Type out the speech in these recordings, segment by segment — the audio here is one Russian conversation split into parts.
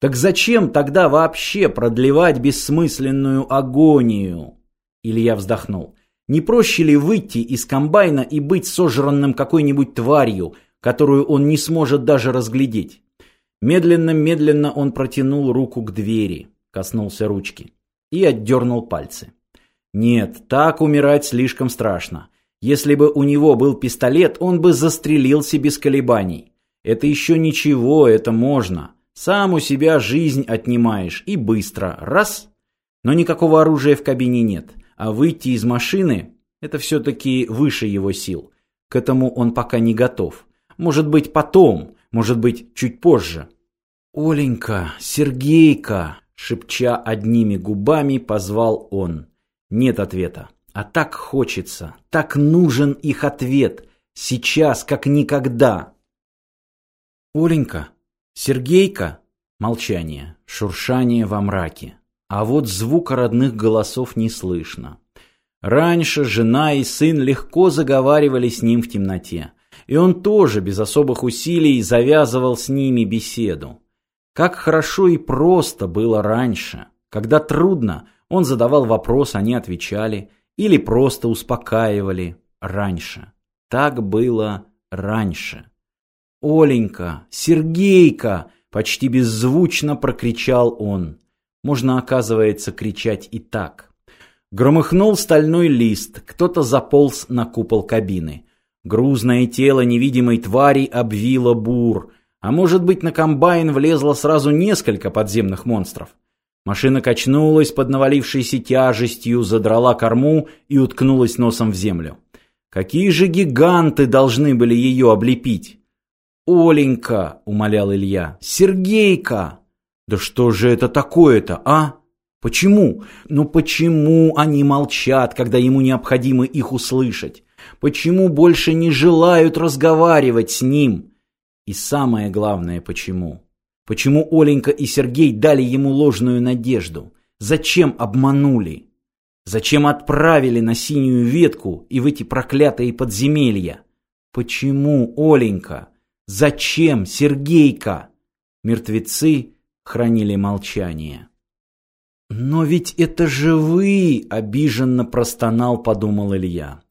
Так зачем тогда вообще продлевать бессмысленную агонию? Илья вздохнул. Не проще ли выйти из комбайна и быть сожранным какой-нибудь тварью, которую он не сможет даже разглядеть? Медленно-медленно он протянул руку к двери, коснулся ручки и отдернул пальцы. Нет, так умирать слишком страшно. Если бы у него был пистолет, он бы застрелился без колебаний. Это еще ничего, это можно. Сам у себя жизнь отнимаешь, и быстро. Раз. Но никакого оружия в кабине нет. А выйти из машины – это все-таки выше его сил. К этому он пока не готов. Может быть, потом, может быть, чуть позже. «Оленька, Сергейка!» – шепча одними губами, позвал он. Нет ответа. А так хочется, так нужен их ответ. Сейчас, как никогда. «Оленька, Сергейка!» Молчание, шуршание во мраке. А вот звука родных голосов не слышно. Раньше жена и сын легко заговаривали с ним в темноте. И он тоже без особых усилий завязывал с ними беседу. Как хорошо и просто было раньше. Когда трудно, он задавал вопрос, они отвечали. Или просто успокаивали раньше. Так было раньше. «Оленька! Сергейка!» — почти беззвучно прокричал он. Можно, оказывается, кричать и так. Громыхнул стальной лист, кто-то заполз на купол кабины. Грузное тело невидимой твари обвило бур, а может быть на комбайн влезло сразу несколько подземных монстров. Машина качнулась под навалившейся тяжестью, задрала корму и уткнулась носом в землю. Какие же гиганты должны были ее облепить? «Оленька!» — умолял Илья. «Сергейка!» «Да что же это такое-то, а? Почему? Ну почему они молчат, когда ему необходимо их услышать? Почему больше не желают разговаривать с ним? И самое главное, почему? Почему Оленька и Сергей дали ему ложную надежду? Зачем обманули? Зачем отправили на синюю ветку и в эти проклятые подземелья? Почему, Оленька? Зачем, Сергейка? Мертвецы хранили молчание. «Но ведь это же вы!» — обиженно простонал, подумал Илья.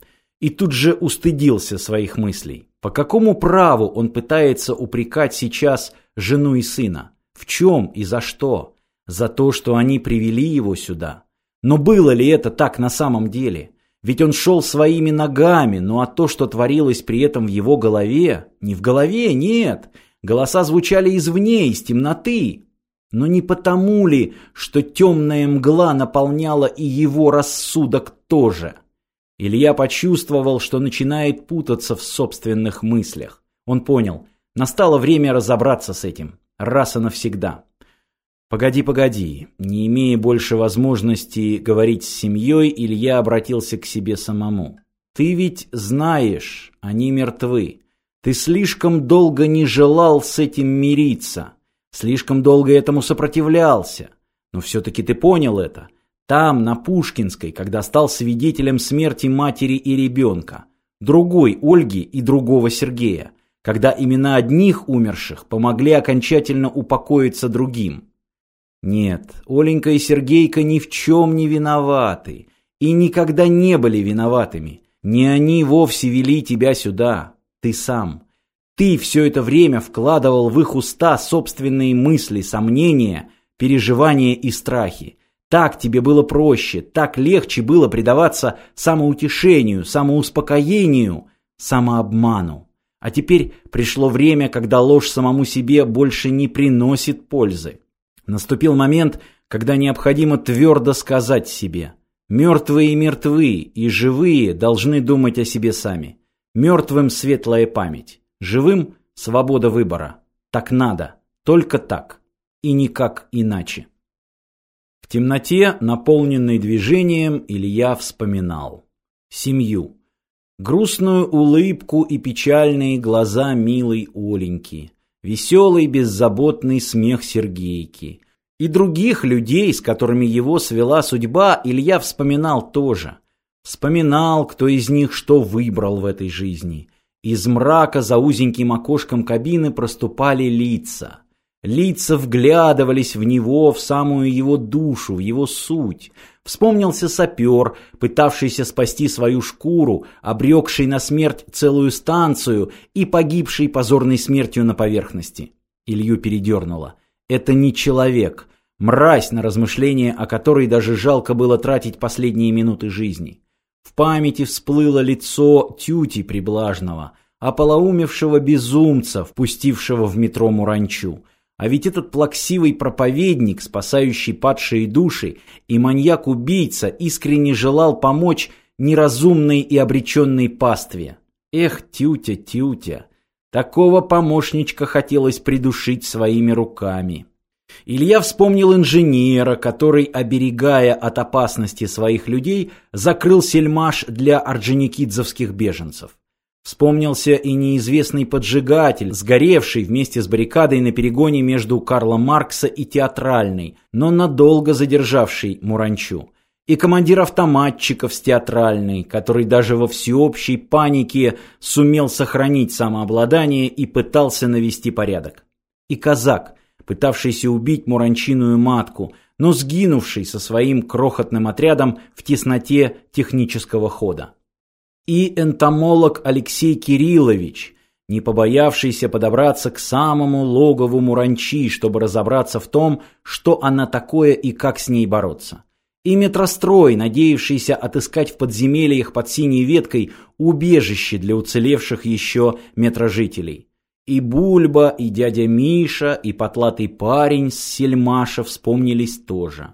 И тут же устыдился своих мыслей. По какому праву он пытается упрекать сейчас жену и сына? В чем и за что? За то, что они привели его сюда. Но было ли это так на самом деле? Ведь он шел своими ногами, ну а то, что творилось при этом в его голове... Не в голове, нет. Голоса звучали извне, из темноты. Но не потому ли, что темная мгла наполняла и его рассудок тоже? Илья почувствовал, что начинает путаться в собственных мыслях. Он понял, настало время разобраться с этим, раз и навсегда. «Погоди, погоди». Не имея больше возможности говорить с семьей, Илья обратился к себе самому. «Ты ведь знаешь, они мертвы. Ты слишком долго не желал с этим мириться, слишком долго этому сопротивлялся. Но все-таки ты понял это. Там, на Пушкинской, когда стал свидетелем смерти матери и ребенка. Другой Ольги и другого Сергея. Когда имена одних умерших помогли окончательно упокоиться другим. Нет, Оленька и Сергейка ни в чем не виноваты. И никогда не были виноватыми. Не они вовсе вели тебя сюда. Ты сам. Ты все это время вкладывал в их уста собственные мысли, сомнения, переживания и страхи. Так тебе было проще, так легче было предаваться самоутешению, самоуспокоению, самообману. А теперь пришло время, когда ложь самому себе больше не приносит пользы. Наступил момент, когда необходимо твердо сказать себе «Мертвые мертвы, и живые должны думать о себе сами. Мертвым светлая память, живым свобода выбора. Так надо, только так, и никак иначе». В темноте, наполненной движением, Илья вспоминал семью. Грустную улыбку и печальные глаза милой Оленьки – веселый беззаботный смех Сергейки. И других людей, с которыми его свела судьба, Илья вспоминал тоже. Вспоминал, кто из них что выбрал в этой жизни. Из мрака за узеньким окошком кабины проступали лица. Лица вглядывались в него, в самую его душу, в его суть. Вспомнился сапер, пытавшийся спасти свою шкуру, обрекший на смерть целую станцию и погибший позорной смертью на поверхности. Илью передернуло. Это не человек, мразь, на размышления о которой даже жалко было тратить последние минуты жизни. В памяти всплыло лицо тюти приблажного, ополоумевшего безумца, впустившего в метро Муранчу. А ведь этот плаксивый проповедник, спасающий падшие души, и маньяк-убийца искренне желал помочь неразумной и обреченной пастве. Эх, тютя, тютя, такого помощничка хотелось придушить своими руками. Илья вспомнил инженера, который, оберегая от опасности своих людей, закрыл сельмаш для орджоникидзовских беженцев. Вспомнился и неизвестный поджигатель, сгоревший вместе с баррикадой на перегоне между Карла Маркса и Театральной, но надолго задержавший Муранчу. И командир автоматчиков с Театральной, который даже во всеобщей панике сумел сохранить самообладание и пытался навести порядок. И казак, пытавшийся убить Муранчиную матку, но сгинувший со своим крохотным отрядом в тесноте технического хода и энтомолог Алексей Кириллович, не побоявшийся подобраться к самому логову Муранчи, чтобы разобраться в том, что она такое и как с ней бороться. И метрострой, надеявшийся отыскать в подземельях под синей веткой убежище для уцелевших еще метрожителей. И Бульба, и дядя Миша, и потлатый парень с Сельмаша вспомнились тоже.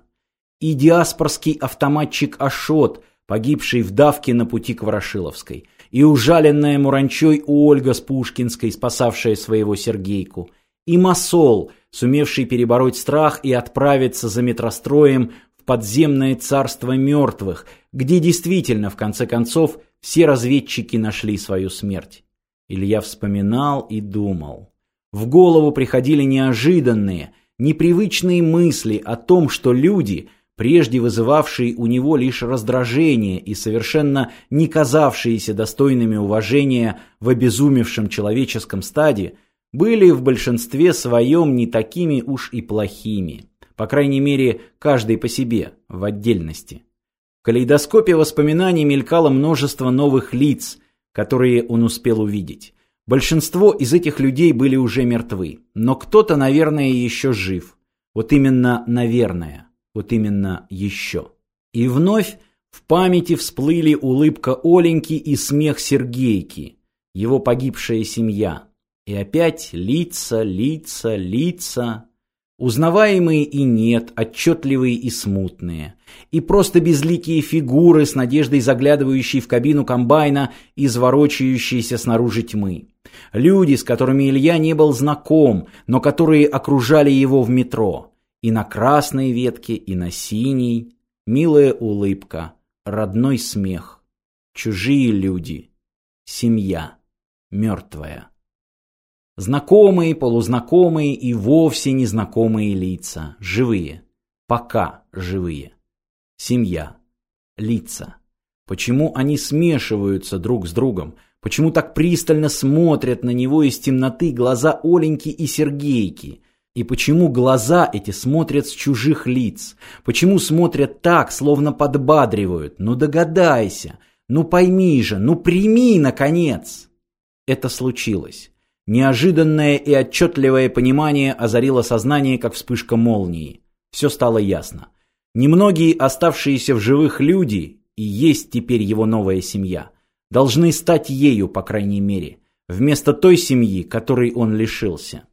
И диаспорский автоматчик Ашот – погибший в давке на пути к Ворошиловской, и ужаленная Муранчой Ольга с Пушкинской, спасавшая своего Сергейку, и Масол, сумевший перебороть страх и отправиться за метростроем в подземное царство мертвых, где действительно, в конце концов, все разведчики нашли свою смерть. Илья вспоминал и думал. В голову приходили неожиданные, непривычные мысли о том, что люди – прежде вызывавшие у него лишь раздражение и совершенно не казавшиеся достойными уважения в обезумевшем человеческом стаде, были в большинстве своем не такими уж и плохими. По крайней мере, каждый по себе, в отдельности. В калейдоскопе воспоминаний мелькало множество новых лиц, которые он успел увидеть. Большинство из этих людей были уже мертвы, но кто-то, наверное, еще жив. Вот именно «наверное». Вот именно еще. И вновь в памяти всплыли улыбка Оленьки и смех Сергейки, его погибшая семья. И опять лица, лица, лица. Узнаваемые и нет, отчетливые и смутные. И просто безликие фигуры с надеждой заглядывающие в кабину комбайна и изворочающиеся снаружи тьмы. Люди, с которыми Илья не был знаком, но которые окружали его в метро. И на красной ветке, и на синей. Милая улыбка, родной смех. Чужие люди. Семья. Мертвая. Знакомые, полузнакомые и вовсе незнакомые лица. Живые. Пока живые. Семья. Лица. Почему они смешиваются друг с другом? Почему так пристально смотрят на него из темноты глаза Оленьки и Сергейки? И почему глаза эти смотрят с чужих лиц? Почему смотрят так, словно подбадривают? Ну догадайся, ну пойми же, ну прими, наконец! Это случилось. Неожиданное и отчетливое понимание озарило сознание, как вспышка молнии. Все стало ясно. Немногие оставшиеся в живых люди, и есть теперь его новая семья, должны стать ею, по крайней мере, вместо той семьи, которой он лишился.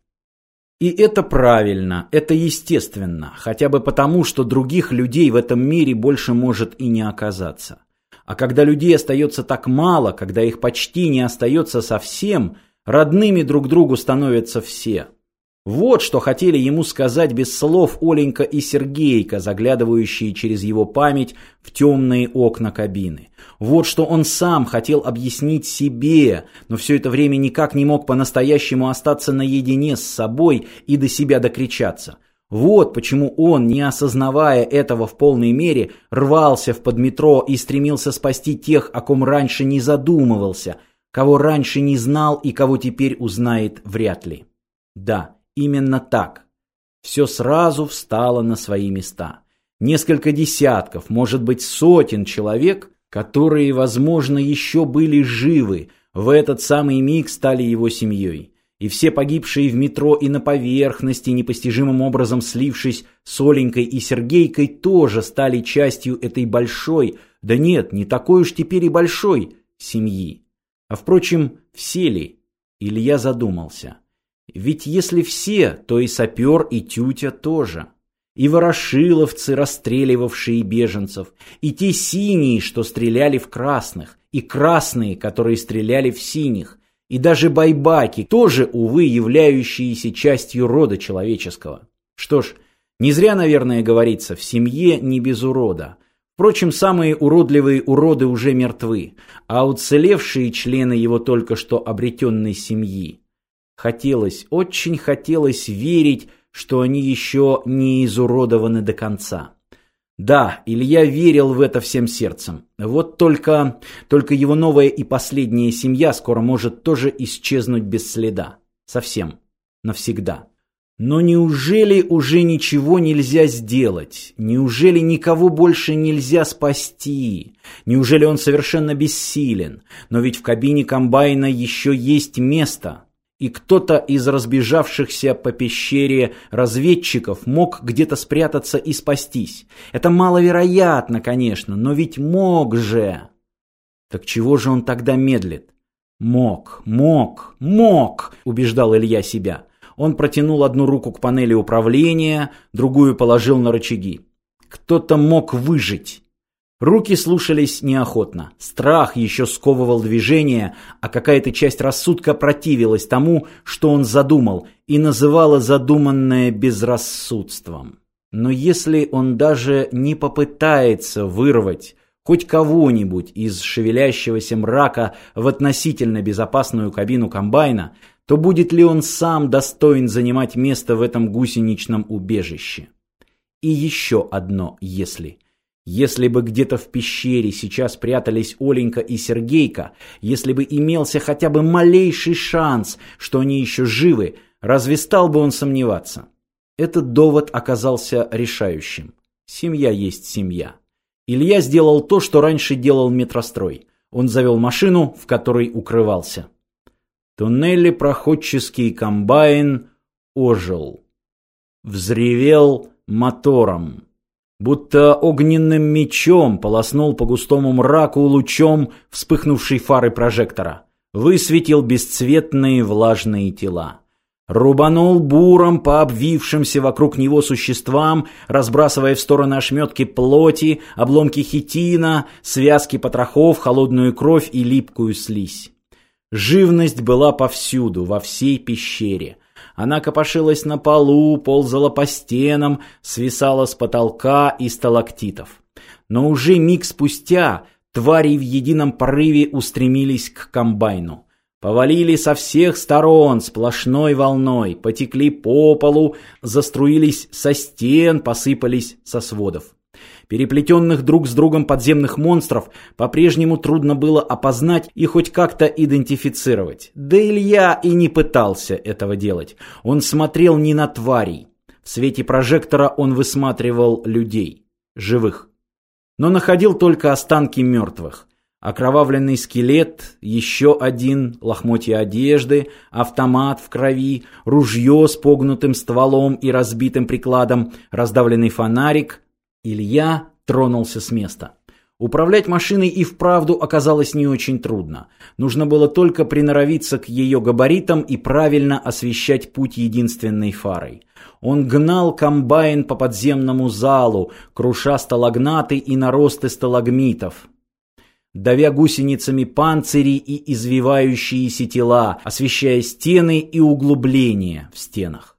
И это правильно, это естественно, хотя бы потому, что других людей в этом мире больше может и не оказаться. А когда людей остается так мало, когда их почти не остается совсем, родными друг другу становятся все – вот что хотели ему сказать без слов Оленька и Сергейка, заглядывающие через его память в темные окна кабины. Вот что он сам хотел объяснить себе, но все это время никак не мог по-настоящему остаться наедине с собой и до себя докричаться. Вот почему он, не осознавая этого в полной мере, рвался в подметро и стремился спасти тех, о ком раньше не задумывался, кого раньше не знал и кого теперь узнает вряд ли. Да, Именно так. Все сразу встало на свои места. Несколько десятков, может быть сотен человек, которые, возможно, еще были живы, в этот самый миг стали его семьей. И все погибшие в метро и на поверхности, непостижимым образом слившись с Оленькой и Сергейкой, тоже стали частью этой большой, да нет, не такой уж теперь и большой, семьи. А впрочем, все ли? Илья задумался. Ведь если все, то и сапер, и тютя тоже. И ворошиловцы, расстреливавшие беженцев, и те синие, что стреляли в красных, и красные, которые стреляли в синих, и даже байбаки, тоже, увы, являющиеся частью рода человеческого. Что ж, не зря, наверное, говорится, в семье не без урода. Впрочем, самые уродливые уроды уже мертвы, а уцелевшие члены его только что обретенной семьи. Хотелось, очень хотелось верить, что они еще не изуродованы до конца. Да, Илья верил в это всем сердцем. Вот только... Только его новая и последняя семья скоро может тоже исчезнуть без следа. Совсем. Навсегда. Но неужели уже ничего нельзя сделать? Неужели никого больше нельзя спасти? Неужели он совершенно бессилен? Но ведь в кабине комбайна еще есть место и кто-то из разбежавшихся по пещере разведчиков мог где-то спрятаться и спастись. Это маловероятно, конечно, но ведь мог же. Так чего же он тогда медлит? Мог, мог, мог, убеждал Илья себя. Он протянул одну руку к панели управления, другую положил на рычаги. Кто-то мог выжить. Руки слушались неохотно. Страх еще сковывал движение, а какая-то часть рассудка противилась тому, что он задумал, и называла задуманное безрассудством. Но если он даже не попытается вырвать хоть кого-нибудь из шевелящегося мрака в относительно безопасную кабину комбайна, то будет ли он сам достоин занимать место в этом гусеничном убежище? И еще одно «если». Если бы где-то в пещере сейчас прятались Оленька и Сергейка, если бы имелся хотя бы малейший шанс, что они еще живы, разве стал бы он сомневаться? Этот довод оказался решающим. Семья есть семья. Илья сделал то, что раньше делал метрострой. Он завел машину, в которой укрывался. Туннели проходческий комбайн ожил. Взревел мотором будто огненным мечом полоснул по густому мраку лучом вспыхнувшей фары прожектора. Высветил бесцветные влажные тела. Рубанул буром по обвившимся вокруг него существам, разбрасывая в стороны ошметки плоти, обломки хитина, связки потрохов, холодную кровь и липкую слизь. Живность была повсюду, во всей пещере. Она копошилась на полу, ползала по стенам, свисала с потолка и сталактитов. Но уже миг спустя твари в едином порыве устремились к комбайну. Повалили со всех сторон сплошной волной, потекли по полу, заструились со стен, посыпались со сводов. Переплетенных друг с другом подземных монстров по-прежнему трудно было опознать и хоть как-то идентифицировать. Да Илья и не пытался этого делать. Он смотрел не на тварей. В свете прожектора он высматривал людей. Живых. Но находил только останки мертвых. Окровавленный скелет, еще один, лохмотья одежды, автомат в крови, ружье с погнутым стволом и разбитым прикладом, раздавленный фонарик, Илья тронулся с места. Управлять машиной и вправду оказалось не очень трудно. Нужно было только приноровиться к ее габаритам и правильно освещать путь единственной фарой. Он гнал комбайн по подземному залу, круша сталагнаты и наросты сталагмитов, давя гусеницами панцири и извивающиеся тела, освещая стены и углубления в стенах.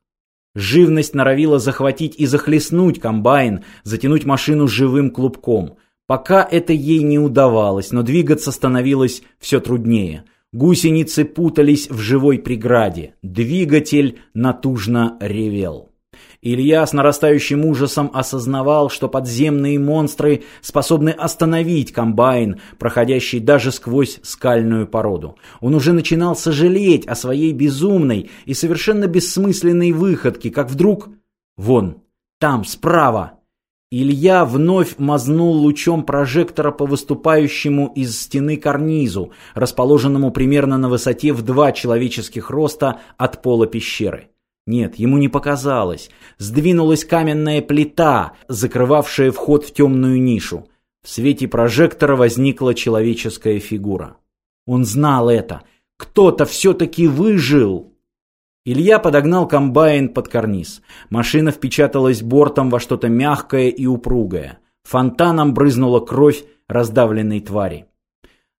Живность норовила захватить и захлестнуть комбайн, затянуть машину живым клубком. Пока это ей не удавалось, но двигаться становилось все труднее. Гусеницы путались в живой преграде. Двигатель натужно ревел. Илья с нарастающим ужасом осознавал, что подземные монстры способны остановить комбайн, проходящий даже сквозь скальную породу. Он уже начинал сожалеть о своей безумной и совершенно бессмысленной выходке, как вдруг Вон, там, справа. Илья вновь мазнул лучом прожектора по выступающему из стены карнизу, расположенному примерно на высоте в два человеческих роста от пола пещеры. Нет, ему не показалось. Сдвинулась каменная плита, закрывавшая вход в темную нишу. В свете прожектора возникла человеческая фигура. Он знал это. Кто-то все-таки выжил. Илья подогнал комбайн под карниз. Машина впечаталась бортом во что-то мягкое и упругое. Фонтаном брызнула кровь раздавленной твари.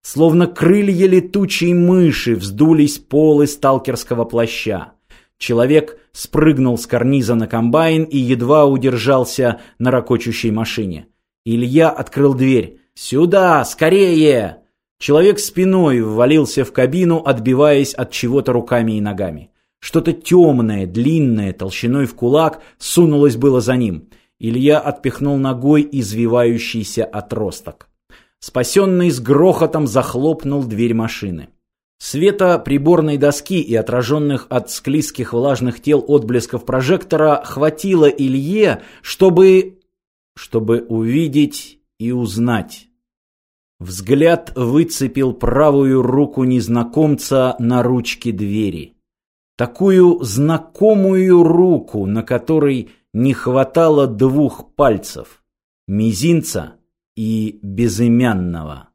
Словно крылья летучей мыши вздулись полы сталкерского плаща. Человек спрыгнул с карниза на комбайн и едва удержался на ракочущей машине. Илья открыл дверь. «Сюда! Скорее!» Человек спиной ввалился в кабину, отбиваясь от чего-то руками и ногами. Что-то темное, длинное, толщиной в кулак, сунулось было за ним. Илья отпихнул ногой извивающийся отросток. Спасенный с грохотом захлопнул дверь машины. Света приборной доски и отраженных от склизких влажных тел отблесков прожектора хватило Илье, чтобы... чтобы увидеть и узнать. Взгляд выцепил правую руку незнакомца на ручке двери. Такую знакомую руку, на которой не хватало двух пальцев – мизинца и безымянного.